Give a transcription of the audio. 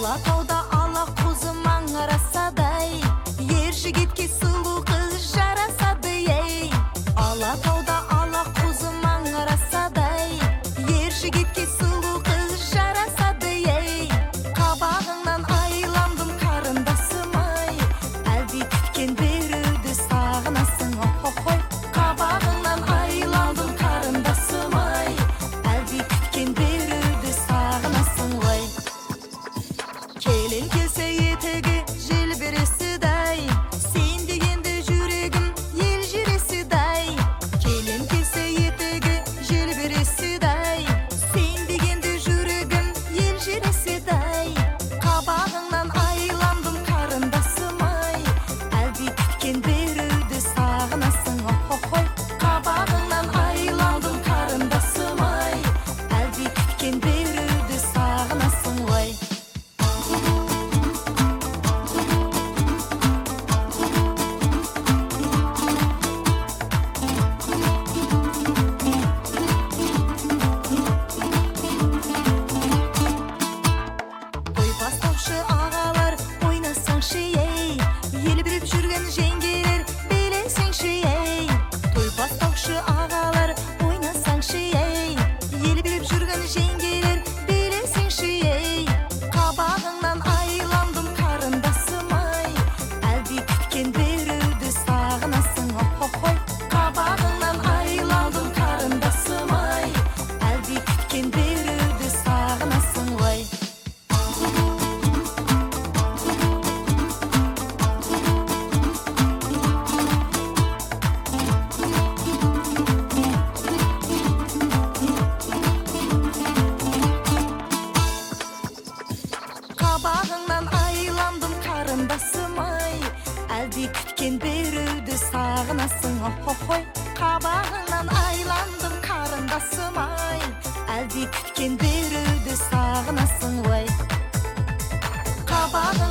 拉高到。git ki кеткен сағынасың ғой. Қабағыңнан айыландым қарындасым ай әлде күткен беруді сағынасың? Охой Baba.